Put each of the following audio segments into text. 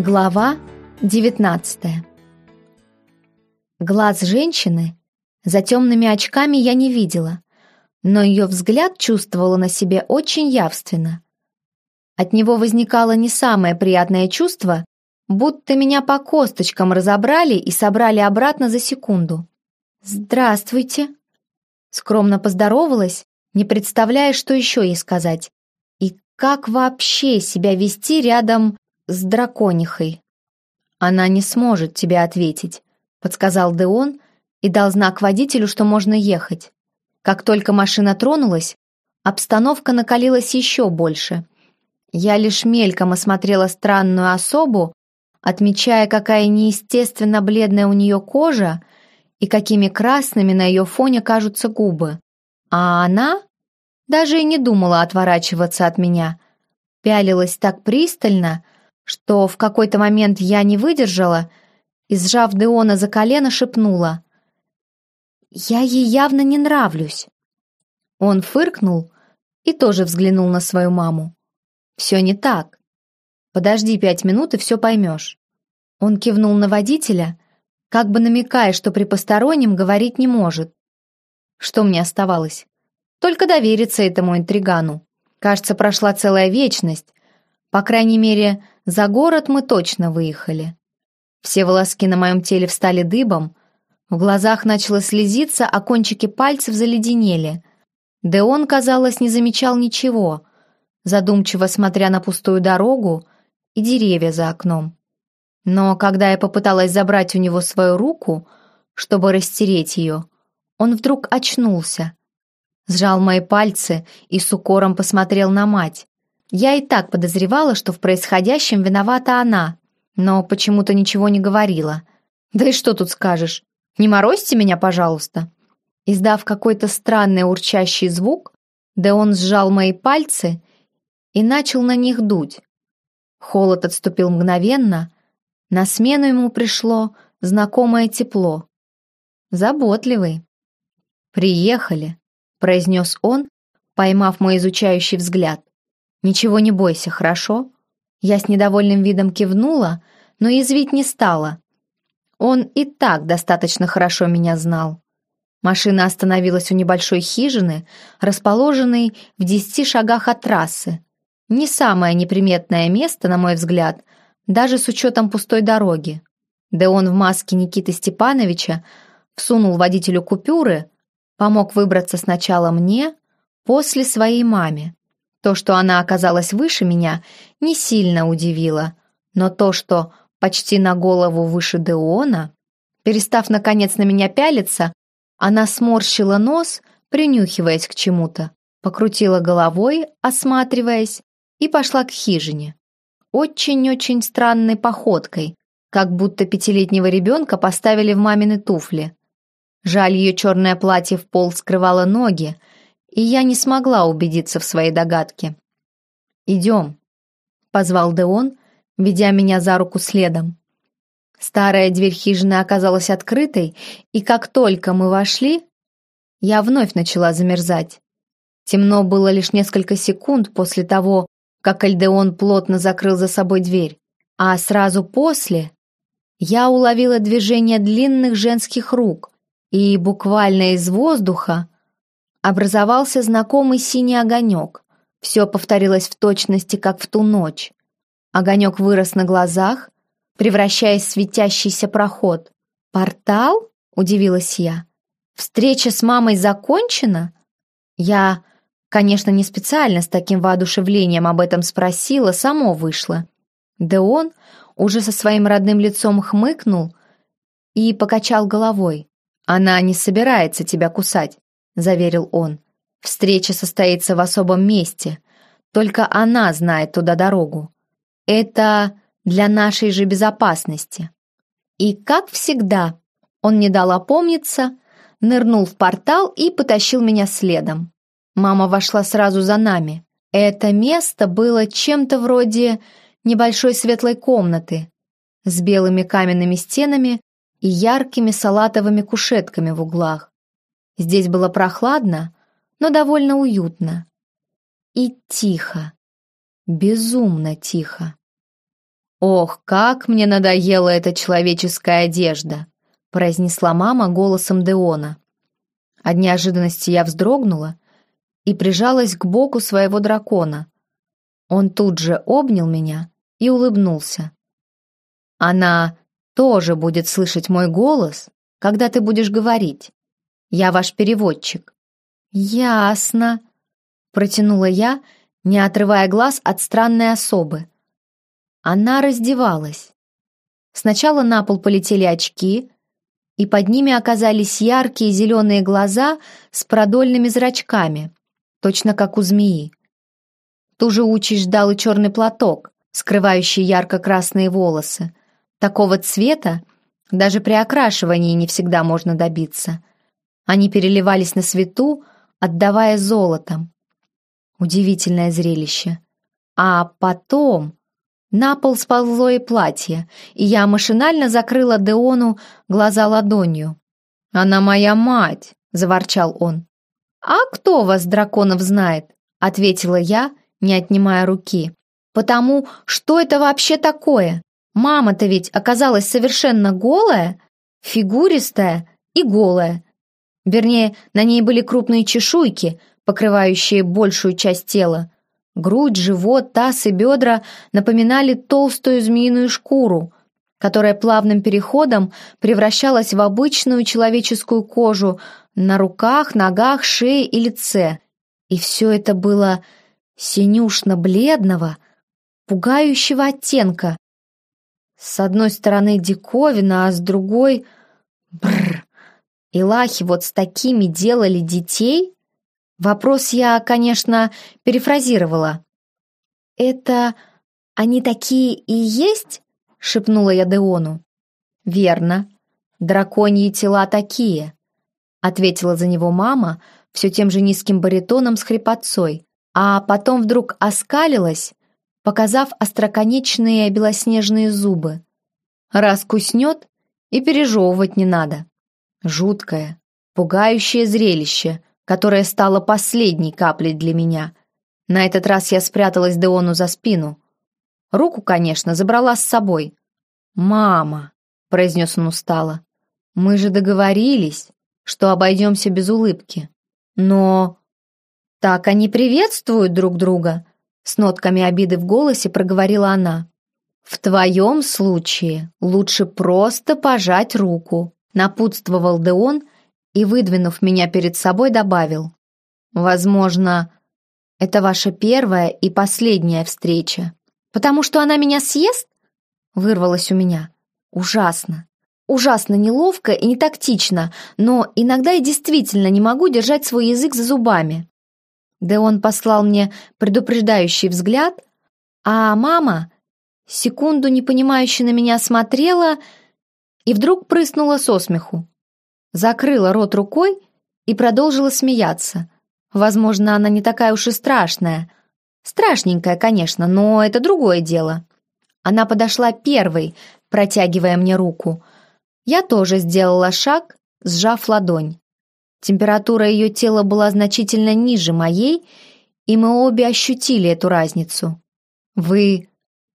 Глава 19 Глаз женщины за темными очками я не видела, но ее взгляд чувствовала на себе очень явственно. От него возникало не самое приятное чувство, будто меня по косточкам разобрали и собрали обратно за секунду. «Здравствуйте!» Скромно поздоровалась, не представляя, что еще ей сказать. И как вообще себя вести рядом с драконихой. «Она не сможет тебе ответить», — подсказал Деон и дал знак водителю, что можно ехать. Как только машина тронулась, обстановка накалилась еще больше. Я лишь мельком осмотрела странную особу, отмечая, какая неестественно бледная у нее кожа и какими красными на ее фоне кажутся губы. А она даже и не думала отворачиваться от меня, пялилась так пристально, что в какой-то момент я не выдержала и, сжав Деона за колено, шепнула. «Я ей явно не нравлюсь». Он фыркнул и тоже взглянул на свою маму. «Все не так. Подожди пять минут, и все поймешь». Он кивнул на водителя, как бы намекая, что при постороннем говорить не может. Что мне оставалось? Только довериться этому интригану. Кажется, прошла целая вечность. По крайней мере, за город мы точно выехали. Все волоски на моем теле встали дыбом, в глазах начало слезиться, а кончики пальцев заледенели. Деон, казалось, не замечал ничего, задумчиво смотря на пустую дорогу и деревья за окном. Но когда я попыталась забрать у него свою руку, чтобы растереть ее, он вдруг очнулся, сжал мои пальцы и с укором посмотрел на мать. Я и так подозревала, что в происходящем виновата она, но почему-то ничего не говорила. Да и что тут скажешь? Не морозьте меня, пожалуйста. Издав какой-то странный урчащий звук, да он сжал мои пальцы и начал на них дуть. Холод отступил мгновенно, на смену ему пришло знакомое тепло. Заботливый. «Приехали», — произнес он, поймав мой изучающий взгляд. «Ничего не бойся, хорошо?» Я с недовольным видом кивнула, но язвить не стала. Он и так достаточно хорошо меня знал. Машина остановилась у небольшой хижины, расположенной в десяти шагах от трассы. Не самое неприметное место, на мой взгляд, даже с учетом пустой дороги. Да он в маске Никиты Степановича всунул водителю купюры, помог выбраться сначала мне, после своей маме. То, что она оказалась выше меня, не сильно удивило, но то, что почти на голову выше Деона, перестав, наконец, на меня пялиться, она сморщила нос, принюхиваясь к чему-то, покрутила головой, осматриваясь, и пошла к хижине. Очень-очень странной походкой, как будто пятилетнего ребенка поставили в мамины туфли. Жаль, ее черное платье в пол скрывало ноги, и я не смогла убедиться в своей догадке. «Идем», — позвал Деон, ведя меня за руку следом. Старая дверь хижины оказалась открытой, и как только мы вошли, я вновь начала замерзать. Темно было лишь несколько секунд после того, как Альдеон плотно закрыл за собой дверь, а сразу после я уловила движение длинных женских рук, и буквально из воздуха образовался знакомый синий огонек. Все повторилось в точности, как в ту ночь. Огонек вырос на глазах, превращаясь в светящийся проход. «Портал?» — удивилась я. «Встреча с мамой закончена?» Я, конечно, не специально с таким воодушевлением об этом спросила, само вышло. Да он уже со своим родным лицом хмыкнул и покачал головой. «Она не собирается тебя кусать заверил он. «Встреча состоится в особом месте. Только она знает туда дорогу. Это для нашей же безопасности». И, как всегда, он не дал опомниться, нырнул в портал и потащил меня следом. Мама вошла сразу за нами. Это место было чем-то вроде небольшой светлой комнаты с белыми каменными стенами и яркими салатовыми кушетками в углах. Здесь было прохладно, но довольно уютно. И тихо, безумно тихо. «Ох, как мне надоела эта человеческая одежда!» произнесла мама голосом Деона. От неожиданности я вздрогнула и прижалась к боку своего дракона. Он тут же обнял меня и улыбнулся. «Она тоже будет слышать мой голос, когда ты будешь говорить. Я ваш переводчик». «Ясно», — протянула я, не отрывая глаз от странной особы. Она раздевалась. Сначала на пол полетели очки, и под ними оказались яркие зеленые глаза с продольными зрачками, точно как у змеи. Ту же участь ждал и черный платок, скрывающий ярко-красные волосы. Такого цвета даже при окрашивании не всегда можно добиться. Они переливались на свету, отдавая золотом. Удивительное зрелище. А потом на пол сползло и платье, и я машинально закрыла Деону глаза ладонью. «Она моя мать!» — заворчал он. «А кто вас, драконов, знает?» — ответила я, не отнимая руки. «Потому что это вообще такое? Мама-то ведь оказалась совершенно голая, фигуристая и голая. Вернее, на ней были крупные чешуйки, покрывающие большую часть тела. Грудь, живот, таз и бедра напоминали толстую змеиную шкуру, которая плавным переходом превращалась в обычную человеческую кожу на руках, ногах, шее и лице. И все это было синюшно-бледного, пугающего оттенка. С одной стороны диковина, а с другой... Бррр! Илахи вот с такими делали детей? Вопрос я, конечно, перефразировала. «Это они такие и есть?» — шепнула я Деону. «Верно. Драконьи тела такие», — ответила за него мама все тем же низким баритоном с хрипотцой, а потом вдруг оскалилась, показав остроконечные белоснежные зубы. «Раз куснет, и пережевывать не надо». Жуткое, пугающее зрелище, которая стала последней каплей для меня. На этот раз я спряталась Деону за спину. Руку, конечно, забрала с собой. «Мама», — произнес он устало, — «мы же договорились, что обойдемся без улыбки. Но...» «Так они приветствуют друг друга», — с нотками обиды в голосе проговорила она. «В твоем случае лучше просто пожать руку», — напутствовал Деон, — и, выдвинув меня перед собой, добавил. «Возможно, это ваша первая и последняя встреча. Потому что она меня съест?» Вырвалось у меня. «Ужасно. Ужасно неловко и не тактично, но иногда я действительно не могу держать свой язык за зубами». Да он послал мне предупреждающий взгляд, а мама секунду непонимающе на меня смотрела и вдруг прыснула со смеху закрыла рот рукой и продолжила смеяться. Возможно, она не такая уж и страшная. Страшненькая, конечно, но это другое дело. Она подошла первой, протягивая мне руку. Я тоже сделала шаг, сжав ладонь. Температура ее тела была значительно ниже моей, и мы обе ощутили эту разницу. «Вы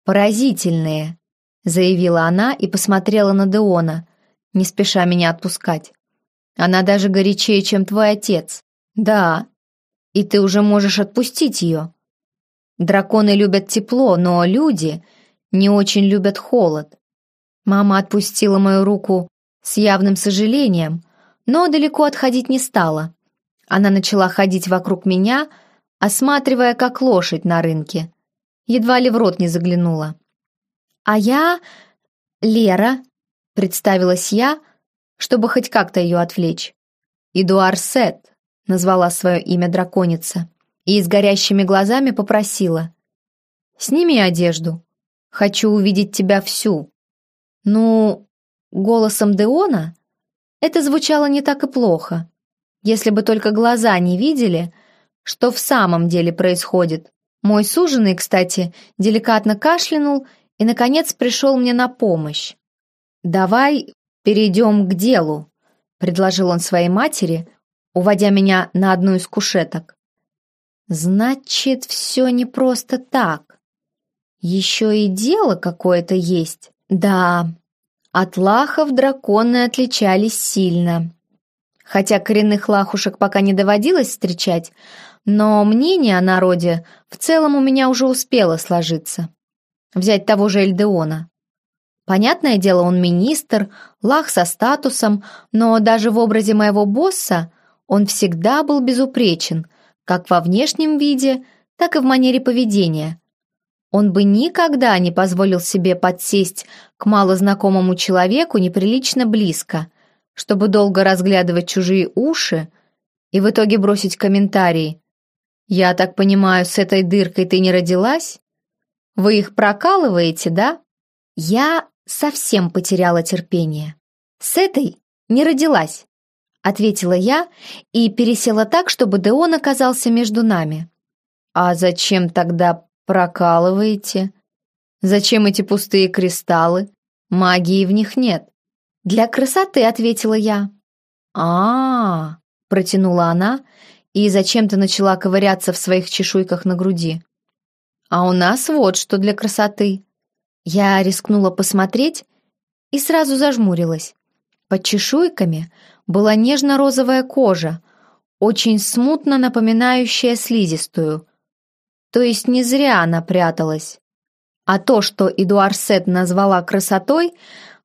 поразительные», — заявила она и посмотрела на Деона, не спеша меня отпускать. Она даже горячее, чем твой отец. Да, и ты уже можешь отпустить ее. Драконы любят тепло, но люди не очень любят холод. Мама отпустила мою руку с явным сожалением, но далеко отходить не стала. Она начала ходить вокруг меня, осматривая, как лошадь на рынке. Едва ли в рот не заглянула. «А я... Лера», — представилась я, — чтобы хоть как-то ее отвлечь. «Эдуар Сет», — назвала свое имя драконица, и с горящими глазами попросила. «Сними одежду. Хочу увидеть тебя всю». Ну, голосом Деона это звучало не так и плохо, если бы только глаза не видели, что в самом деле происходит. Мой суженый, кстати, деликатно кашлянул и, наконец, пришел мне на помощь. «Давай «Перейдем к делу», — предложил он своей матери, уводя меня на одну из кушеток. «Значит, все не просто так. Еще и дело какое-то есть. Да, от лахов драконы отличались сильно. Хотя коренных лахушек пока не доводилось встречать, но мнение о народе в целом у меня уже успело сложиться. Взять того же Эльдеона. Понятное дело, он министр, лах со статусом, но даже в образе моего босса он всегда был безупречен, как во внешнем виде, так и в манере поведения. Он бы никогда не позволил себе подсесть к малознакомому человеку неприлично близко, чтобы долго разглядывать чужие уши и в итоге бросить комментарии. «Я так понимаю, с этой дыркой ты не родилась? Вы их прокалываете, да?» Я совсем потеряла терпение. «С этой не родилась», — ответила я и пересела так, чтобы Деон оказался между нами. «А зачем тогда прокалываете? Зачем эти пустые кристаллы? Магии в них нет». «Для красоты», — ответила я. а, -а, -а протянула она и зачем-то начала ковыряться в своих чешуйках на груди. «А у нас вот что для красоты». Я рискнула посмотреть и сразу зажмурилась. Под чешуйками была нежно-розовая кожа, очень смутно напоминающая слизистую. То есть не зря она пряталась. А то, что Эдуарсет назвала красотой,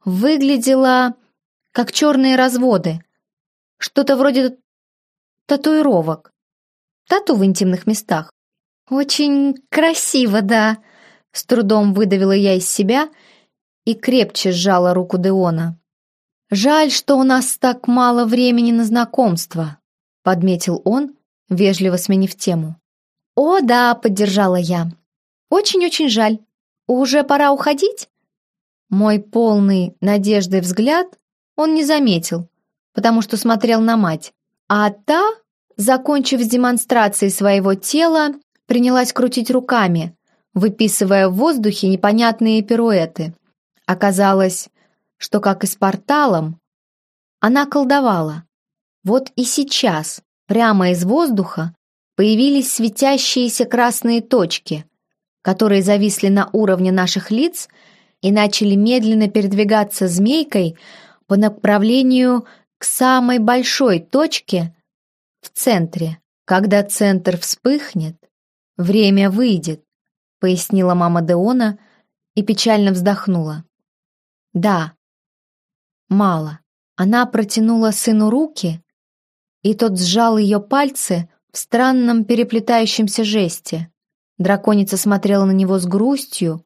выглядело как черные разводы. Что-то вроде татуировок. Тату в интимных местах. Очень красиво, да, с трудом выдавила я из себя и крепче сжала руку Деона. «Жаль, что у нас так мало времени на знакомство», — подметил он, вежливо сменив тему. «О, да», — поддержала я. «Очень-очень жаль. Уже пора уходить?» Мой полный надежды взгляд он не заметил, потому что смотрел на мать. А та, закончив с демонстрацией своего тела, принялась крутить руками, выписывая в воздухе непонятные пируэты. Оказалось, что, как и с порталом, она колдовала. Вот и сейчас, прямо из воздуха, появились светящиеся красные точки, которые зависли на уровне наших лиц и начали медленно передвигаться змейкой по направлению к самой большой точке в центре. Когда центр вспыхнет, время выйдет пояснила мама Деона и печально вздохнула. Да, мало. Она протянула сыну руки, и тот сжал ее пальцы в странном переплетающемся жесте. Драконица смотрела на него с грустью,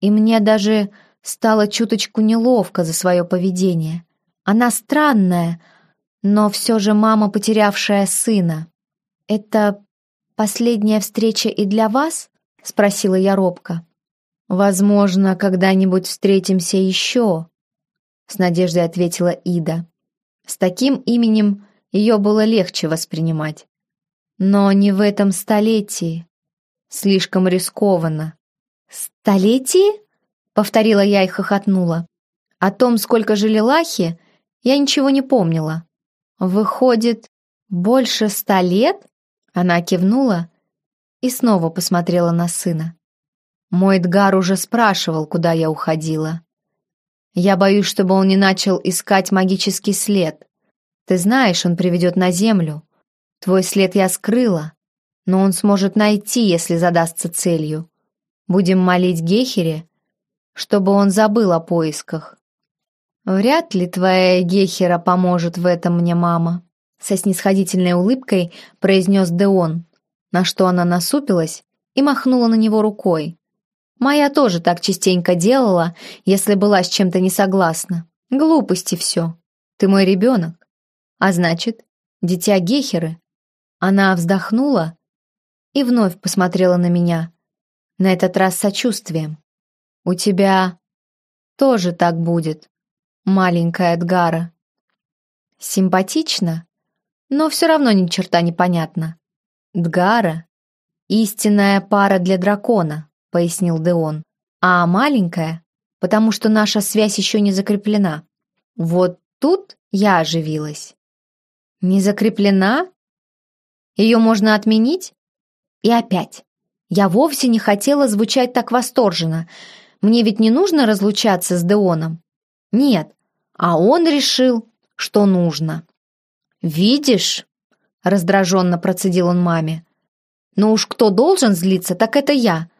и мне даже стало чуточку неловко за свое поведение. Она странная, но все же мама, потерявшая сына. Это последняя встреча и для вас? — спросила я робко. «Возможно, когда-нибудь встретимся еще», — с надеждой ответила Ида. С таким именем ее было легче воспринимать. Но не в этом столетии. Слишком рискованно. «Столетие?» — повторила я и хохотнула. О том, сколько жили лахи, я ничего не помнила. «Выходит, больше ста лет?» Она кивнула и снова посмотрела на сына. Мой Эдгар уже спрашивал, куда я уходила. Я боюсь, чтобы он не начал искать магический след. Ты знаешь, он приведет на землю. Твой след я скрыла, но он сможет найти, если задастся целью. Будем молить Гехере, чтобы он забыл о поисках. Вряд ли твоя Гехера поможет в этом мне, мама, со снисходительной улыбкой произнес Деон, на что она насупилась и махнула на него рукой. Моя тоже так частенько делала, если была с чем-то не согласна. Глупости все. Ты мой ребенок. А значит, дитя Гехеры. Она вздохнула и вновь посмотрела на меня, на этот раз сочувствием. «У тебя тоже так будет, маленькая Эдгара». Симпатично, но все равно ни черта не понятно. «Дгара — истинная пара для дракона», — пояснил Деон. «А маленькая, потому что наша связь еще не закреплена. Вот тут я оживилась». «Не закреплена? Ее можно отменить?» И опять. Я вовсе не хотела звучать так восторженно. Мне ведь не нужно разлучаться с Деоном. Нет, а он решил, что нужно. «Видишь?» — раздраженно процедил он маме. «Но уж кто должен злиться, так это я.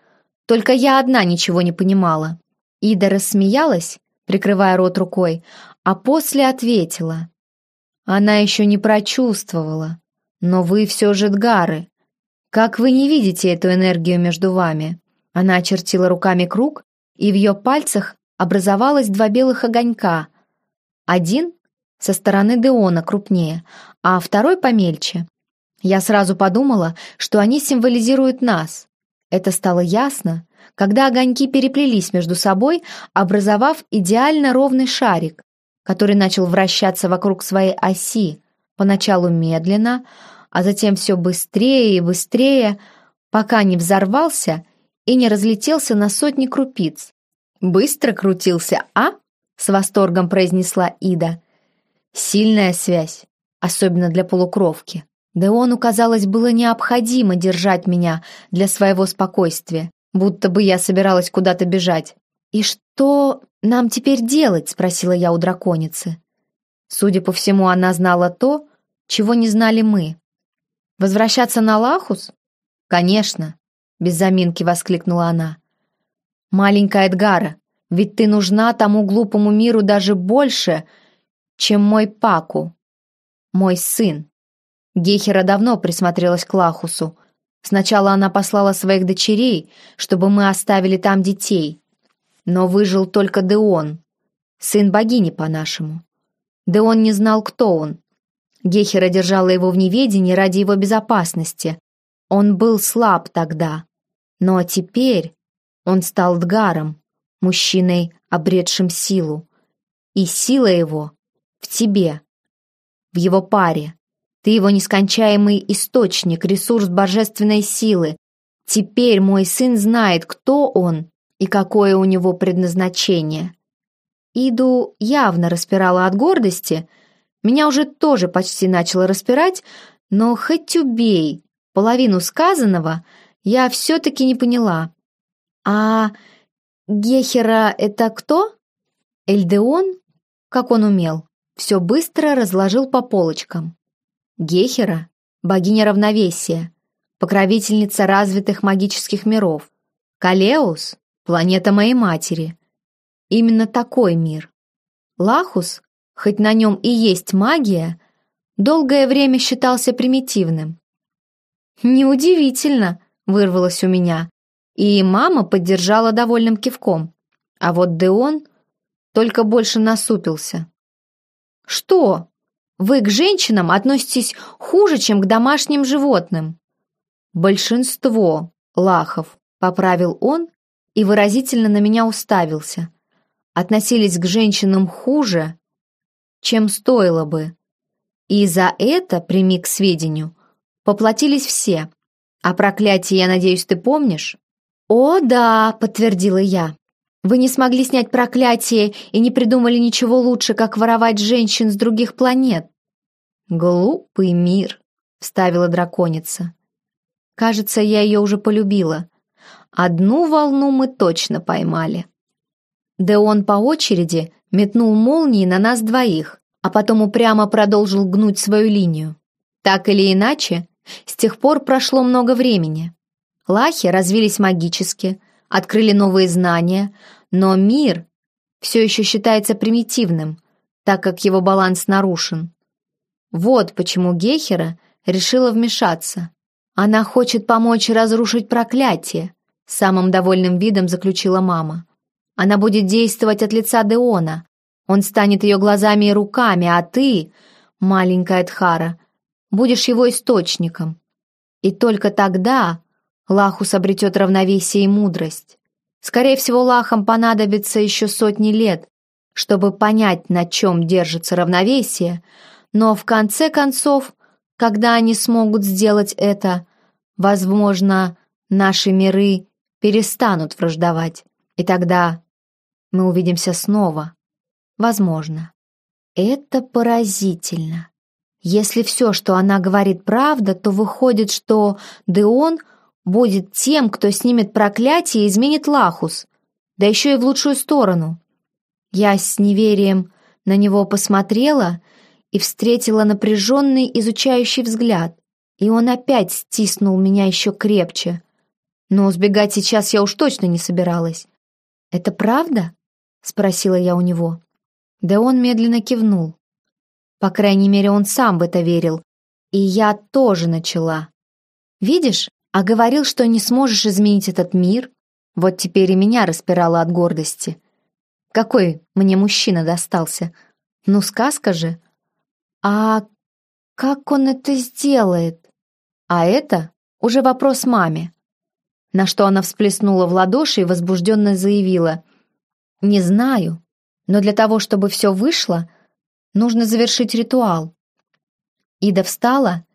Только я одна ничего не понимала». Ида рассмеялась, прикрывая рот рукой, а после ответила. Она еще не прочувствовала. Но вы все же Дгары. Как вы не видите эту энергию между вами? Она очертила руками круг, и в ее пальцах образовалось два белых огонька. Один со стороны Деона крупнее, а второй помельче. Я сразу подумала, что они символизируют нас. Это стало ясно, когда огоньки переплелись между собой, образовав идеально ровный шарик, который начал вращаться вокруг своей оси, поначалу медленно, а затем все быстрее и быстрее, пока не взорвался и не разлетелся на сотни крупиц. «Быстро крутился, а?» — с восторгом произнесла Ида. «Сильная связь, особенно для полукровки. Да он, казалось, было необходимо держать меня для своего спокойствия, будто бы я собиралась куда-то бежать. «И что нам теперь делать?» — спросила я у драконицы. Судя по всему, она знала то, чего не знали мы. «Возвращаться на Лахус?» «Конечно», — без заминки воскликнула она. «Маленькая Эдгара, ведь ты нужна тому глупому миру даже больше, чем мой Паку, мой сын». Гехера давно присмотрелась к Лахусу. Сначала она послала своих дочерей, чтобы мы оставили там детей. Но выжил только Деон, сын богини по-нашему. Деон не знал, кто он, Гехера держала его в неведении ради его безопасности. Он был слаб тогда. Но теперь он стал Дгаром, мужчиной, обретшим силу. И сила его в тебе, в его паре. Ты его нескончаемый источник, ресурс божественной силы. Теперь мой сын знает, кто он и какое у него предназначение. Иду явно распирала от гордости — меня уже тоже почти начало распирать, но хоть убей, половину сказанного я все-таки не поняла. А Гехера — это кто? Эльдеон? Как он умел? Все быстро разложил по полочкам. Гехера — богиня равновесия, покровительница развитых магических миров. Калеус — планета моей матери. Именно такой мир. Лахус хоть на нем и есть магия, долгое время считался примитивным. «Неудивительно», — вырвалось у меня, и мама поддержала довольным кивком. А вот Деон только больше насупился. «Что? Вы к женщинам относитесь хуже, чем к домашним животным?» «Большинство, Лахов», — поправил он и выразительно на меня уставился. «Относились к женщинам хуже, чем стоило бы. И за это, прими к сведению, поплатились все. А проклятие, я надеюсь, ты помнишь? «О, да», — подтвердила я. «Вы не смогли снять проклятие и не придумали ничего лучше, как воровать женщин с других планет». «Глупый мир», — вставила драконица. «Кажется, я ее уже полюбила. Одну волну мы точно поймали». Да он по очереди метнул молнии на нас двоих, а потом упрямо продолжил гнуть свою линию. Так или иначе, с тех пор прошло много времени. Лахи развились магически, открыли новые знания, но мир все еще считается примитивным, так как его баланс нарушен. Вот почему Гехера решила вмешаться. Она хочет помочь разрушить проклятие, самым довольным видом заключила мама. Она будет действовать от лица Деона. Он станет ее глазами и руками, а ты, маленькая Тхара, будешь его источником. И только тогда Лахус обретет равновесие и мудрость. Скорее всего, Лахам понадобится еще сотни лет, чтобы понять, на чем держится равновесие, но в конце концов, когда они смогут сделать это, возможно, наши миры перестанут враждовать, и тогда мы увидимся снова. Возможно. Это поразительно. Если все, что она говорит, правда, то выходит, что Деон будет тем, кто снимет проклятие и изменит Лахус, да еще и в лучшую сторону. Я с неверием на него посмотрела и встретила напряженный изучающий взгляд, и он опять стиснул меня еще крепче. Но сбегать сейчас я уж точно не собиралась. «Это правда?» — спросила я у него. Да он медленно кивнул. По крайней мере, он сам в это верил. И я тоже начала. «Видишь, а говорил, что не сможешь изменить этот мир. Вот теперь и меня распирало от гордости. Какой мне мужчина достался? Ну, сказка же. А как он это сделает? А это уже вопрос маме. На что она всплеснула в ладоши и возбужденно заявила. «Не знаю, но для того, чтобы все вышло, нужно завершить ритуал». Ида встала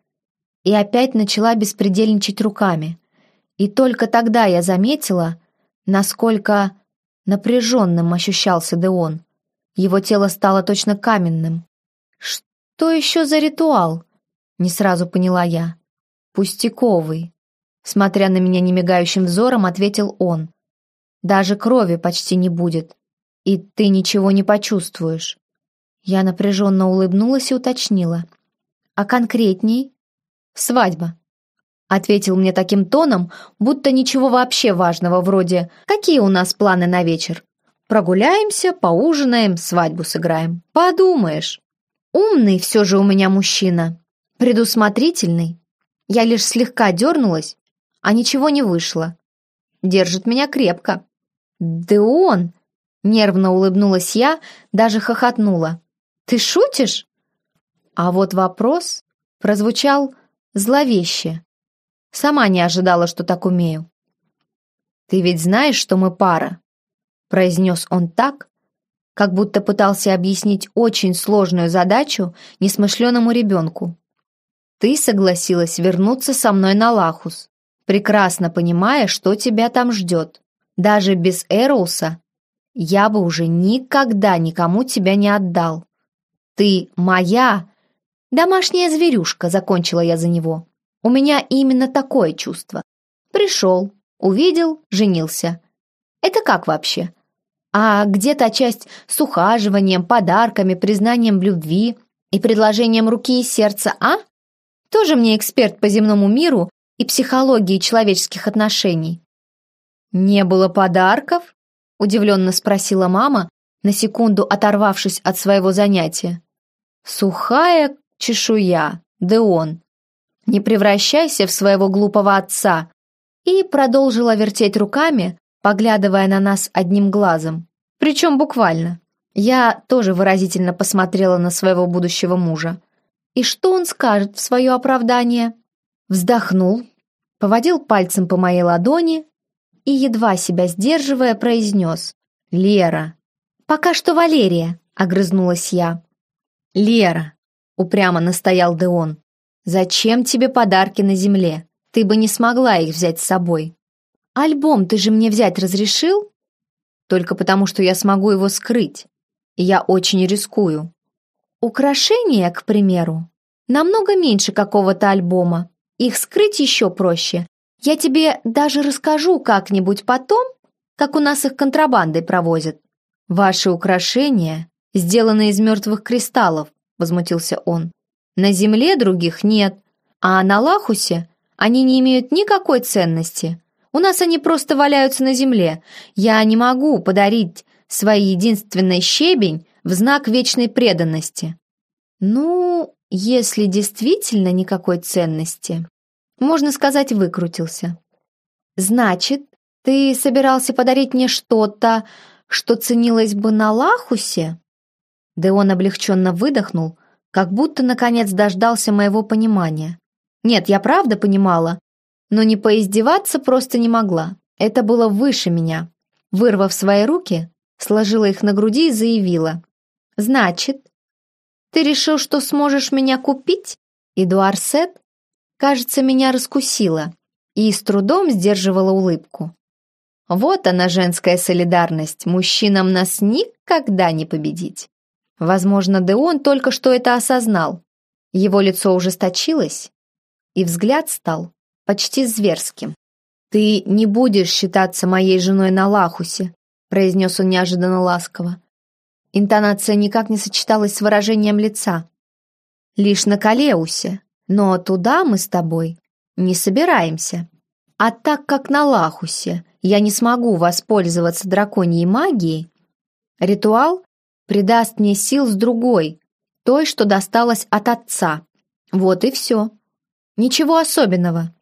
и опять начала беспредельничать руками. И только тогда я заметила, насколько напряженным ощущался Деон. Его тело стало точно каменным. «Что еще за ритуал?» — не сразу поняла я. «Пустяковый», — смотря на меня немигающим взором, ответил он. «Даже крови почти не будет, и ты ничего не почувствуешь». Я напряженно улыбнулась и уточнила. «А конкретней?» «Свадьба», — ответил мне таким тоном, будто ничего вообще важного, вроде «Какие у нас планы на вечер?» «Прогуляемся, поужинаем, свадьбу сыграем». «Подумаешь». Умный все же у меня мужчина, предусмотрительный. Я лишь слегка дернулась, а ничего не вышло. Держит меня крепко. «Да он!» — нервно улыбнулась я, даже хохотнула. «Ты шутишь?» А вот вопрос прозвучал Зловеще. Сама не ожидала, что так умею. «Ты ведь знаешь, что мы пара?» произнес он так, как будто пытался объяснить очень сложную задачу несмышленому ребенку. «Ты согласилась вернуться со мной на Лахус, прекрасно понимая, что тебя там ждет. Даже без Эроуса я бы уже никогда никому тебя не отдал. Ты моя, «Домашняя зверюшка», — закончила я за него. «У меня именно такое чувство. Пришел, увидел, женился. Это как вообще? А где та часть с ухаживанием, подарками, признанием в любви и предложением руки и сердца, а? Тоже мне эксперт по земному миру и психологии человеческих отношений». «Не было подарков?» — удивленно спросила мама, на секунду оторвавшись от своего занятия. Сухая, чешуя, Деон. Не превращайся в своего глупого отца!» И продолжила вертеть руками, поглядывая на нас одним глазом. Причем буквально. Я тоже выразительно посмотрела на своего будущего мужа. И что он скажет в свое оправдание? Вздохнул, поводил пальцем по моей ладони и, едва себя сдерживая, произнес «Лера». «Пока что Валерия», — огрызнулась я. «Лера, упрямо настоял Деон. «Зачем тебе подарки на земле? Ты бы не смогла их взять с собой». «Альбом ты же мне взять разрешил?» «Только потому, что я смогу его скрыть. И я очень рискую». «Украшения, к примеру, намного меньше какого-то альбома. Их скрыть еще проще. Я тебе даже расскажу как-нибудь потом, как у нас их контрабандой провозят. Ваши украшения сделаны из мертвых кристаллов, возмутился он. «На земле других нет, а на Лахусе они не имеют никакой ценности. У нас они просто валяются на земле. Я не могу подарить свой единственный щебень в знак вечной преданности». «Ну, если действительно никакой ценности, можно сказать, выкрутился. Значит, ты собирался подарить мне что-то, что ценилось бы на Лахусе?» Деон облегченно выдохнул, как будто наконец дождался моего понимания. Нет, я правда понимала, но не поиздеваться просто не могла. Это было выше меня. Вырвав свои руки, сложила их на груди и заявила. «Значит, ты решил, что сможешь меня купить?» Эдуард Сет, кажется, меня раскусила и с трудом сдерживала улыбку. Вот она, женская солидарность, мужчинам нас никогда не победить. Возможно, Деон только что это осознал. Его лицо ужесточилось, и взгляд стал почти зверским. «Ты не будешь считаться моей женой на Лахусе», произнес он неожиданно ласково. Интонация никак не сочеталась с выражением лица. «Лишь на Калеусе, но туда мы с тобой не собираемся. А так как на Лахусе я не смогу воспользоваться драконьей магией, ритуал придаст мне сил с другой, той, что досталось от отца. Вот и все. Ничего особенного.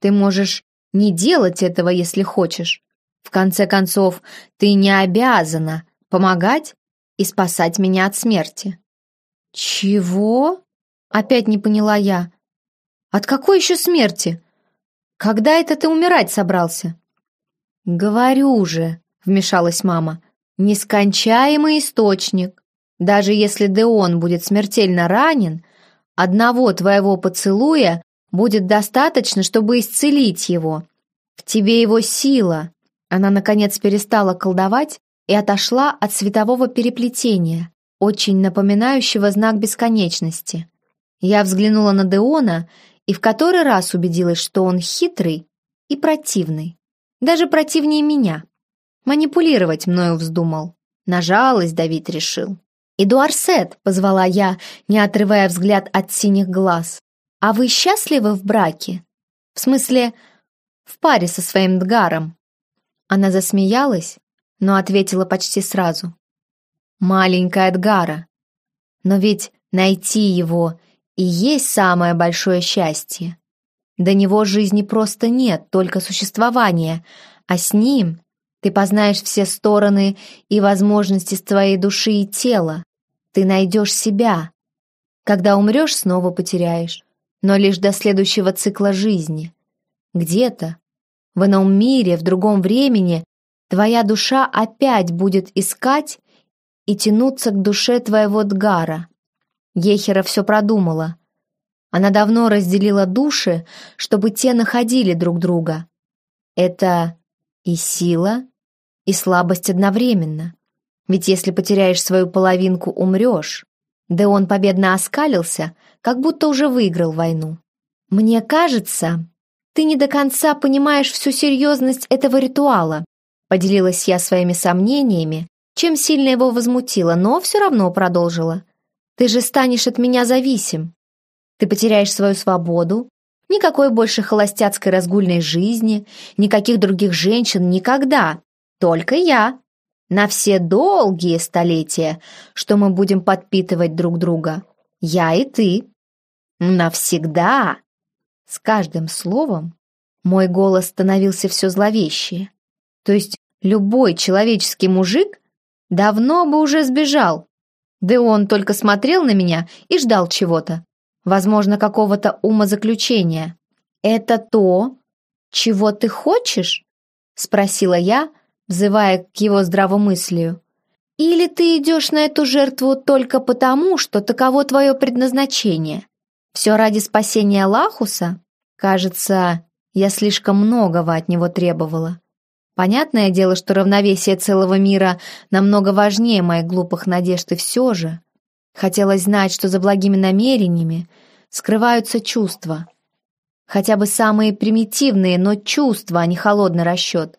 Ты можешь не делать этого, если хочешь. В конце концов, ты не обязана помогать и спасать меня от смерти». «Чего?» — опять не поняла я. «От какой еще смерти? Когда это ты умирать собрался?» «Говорю же», — вмешалась мама, — «нескончаемый источник. Даже если Деон будет смертельно ранен, одного твоего поцелуя будет достаточно, чтобы исцелить его. В тебе его сила». Она, наконец, перестала колдовать и отошла от светового переплетения, очень напоминающего знак бесконечности. Я взглянула на Деона и в который раз убедилась, что он хитрый и противный. Даже противнее меня. Манипулировать мною вздумал. На жалость давить решил. «Эдуарсет!» — позвала я, не отрывая взгляд от синих глаз. «А вы счастливы в браке? В смысле, в паре со своим Дгаром?» Она засмеялась, но ответила почти сразу. «Маленькая Эдгара. Но ведь найти его и есть самое большое счастье. До него жизни просто нет, только существование, а с ним ты познаешь все стороны и возможности своей души и тела. Ты найдешь себя. Когда умрешь, снова потеряешь но лишь до следующего цикла жизни. Где-то, в ином мире, в другом времени, твоя душа опять будет искать и тянуться к душе твоего Дгара. Ехера все продумала. Она давно разделила души, чтобы те находили друг друга. Это и сила, и слабость одновременно. Ведь если потеряешь свою половинку, умрешь. Да он победно оскалился, как будто уже выиграл войну. «Мне кажется, ты не до конца понимаешь всю серьезность этого ритуала», поделилась я своими сомнениями, чем сильно его возмутила, но все равно продолжила. «Ты же станешь от меня зависим. Ты потеряешь свою свободу, никакой больше холостяцкой разгульной жизни, никаких других женщин никогда, только я, на все долгие столетия, что мы будем подпитывать друг друга. Я и ты. Навсегда!» С каждым словом мой голос становился все зловещее. То есть любой человеческий мужик давно бы уже сбежал. Да он только смотрел на меня и ждал чего-то. Возможно, какого-то умозаключения. «Это то, чего ты хочешь?» — спросила я, взывая к его здравомыслию. «Или ты идешь на эту жертву только потому, что таково твое предназначение?» Все ради спасения Лахуса? Кажется, я слишком многого от него требовала. Понятное дело, что равновесие целого мира намного важнее моих глупых надежд, и все же хотелось знать, что за благими намерениями скрываются чувства. Хотя бы самые примитивные, но чувства, а не холодный расчет.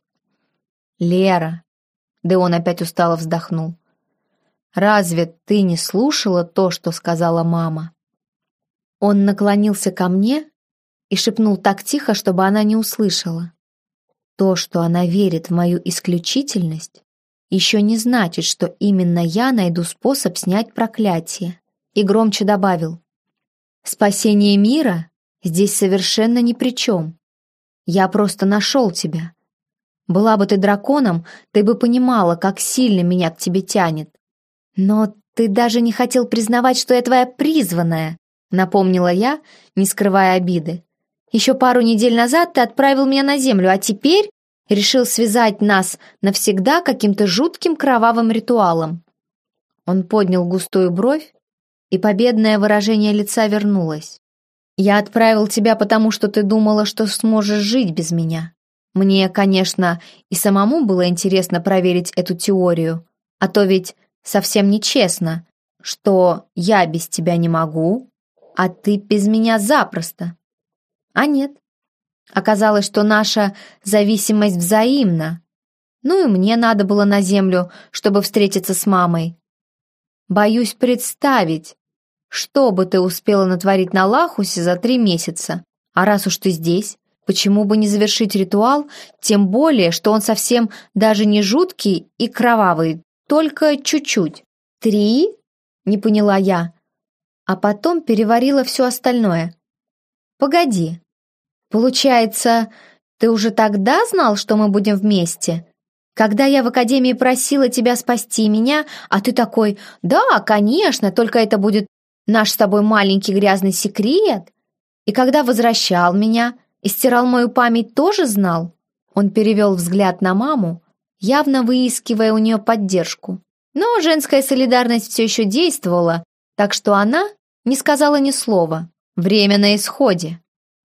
«Лера», — да он опять устало вздохнул, «разве ты не слушала то, что сказала мама?» Он наклонился ко мне и шепнул так тихо, чтобы она не услышала. То, что она верит в мою исключительность, еще не значит, что именно я найду способ снять проклятие. И громче добавил. Спасение мира здесь совершенно ни при чем. Я просто нашел тебя. Была бы ты драконом, ты бы понимала, как сильно меня к тебе тянет. Но ты даже не хотел признавать, что я твоя призванная напомнила я, не скрывая обиды. «Еще пару недель назад ты отправил меня на землю, а теперь решил связать нас навсегда каким-то жутким кровавым ритуалом». Он поднял густую бровь, и победное выражение лица вернулось. «Я отправил тебя потому, что ты думала, что сможешь жить без меня. Мне, конечно, и самому было интересно проверить эту теорию, а то ведь совсем нечестно, что я без тебя не могу, а ты без меня запросто. А нет, Оказалось, что наша зависимость взаимна. Ну и мне надо было на землю, чтобы встретиться с мамой. Боюсь представить, что бы ты успела натворить на Лахусе за три месяца. А раз уж ты здесь, почему бы не завершить ритуал, тем более, что он совсем даже не жуткий и кровавый, только чуть-чуть. Три? Не поняла я. А потом переварила все остальное. Погоди. Получается, ты уже тогда знал, что мы будем вместе? Когда я в академии просила тебя спасти меня, а ты такой, да, конечно, только это будет наш с тобой маленький грязный секрет. И когда возвращал меня и стирал мою память, тоже знал? Он перевел взгляд на маму, явно выискивая у нее поддержку. Но женская солидарность все еще действовала, так что она не сказала ни слова. Время на исходе.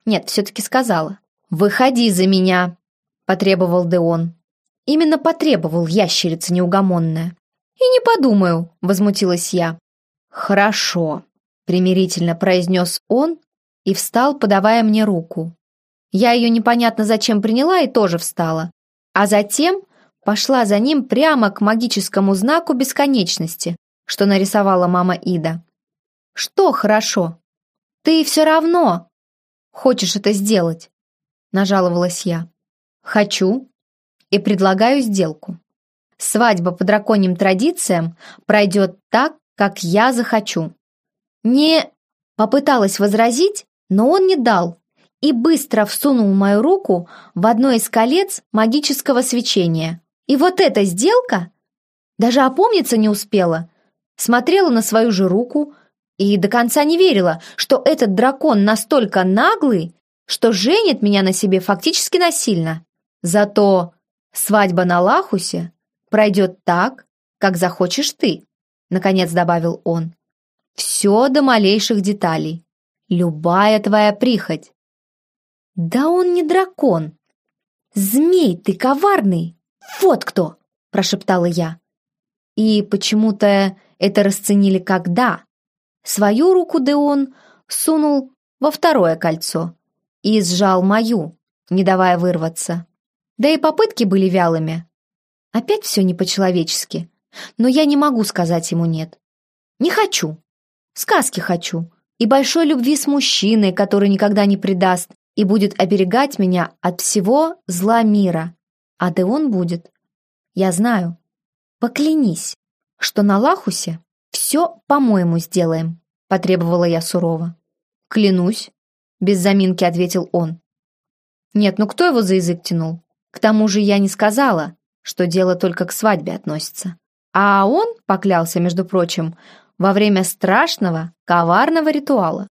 Нет, все-таки сказала. «Выходи за меня», — потребовал Деон. Именно потребовал ящерица неугомонная. «И не подумаю», — возмутилась я. «Хорошо», — примирительно произнес он и встал, подавая мне руку. Я ее непонятно зачем приняла и тоже встала. А затем пошла за ним прямо к магическому знаку бесконечности, что нарисовала мама Ида. «Что хорошо? Ты все равно хочешь это сделать», — нажаловалась я. «Хочу и предлагаю сделку. Свадьба по драконьим традициям пройдет так, как я захочу». Не попыталась возразить, но он не дал и быстро всунул мою руку в одно из колец магического свечения. И вот эта сделка даже опомниться не успела. Смотрела на свою же руку и до конца не верила, что этот дракон настолько наглый, что женит меня на себе фактически насильно. Зато свадьба на Лахусе пройдет так, как захочешь ты, наконец добавил он. Все до малейших деталей. Любая твоя прихоть. Да он не дракон. Змей ты коварный. «Вот кто!» – прошептала я. И почему-то это расценили как «да». Свою руку Деон сунул во второе кольцо и сжал мою, не давая вырваться. Да и попытки были вялыми. Опять все не по-человечески. Но я не могу сказать ему «нет». Не хочу. Сказки хочу. И большой любви с мужчиной, который никогда не предаст и будет оберегать меня от всего зла мира. А Деон будет. Я знаю. Поклянись, что на Лахусе все по-моему сделаем, потребовала я сурово. Клянусь, без заминки ответил он. Нет, ну кто его за язык тянул? К тому же я не сказала, что дело только к свадьбе относится. А он поклялся, между прочим, во время страшного, коварного ритуала.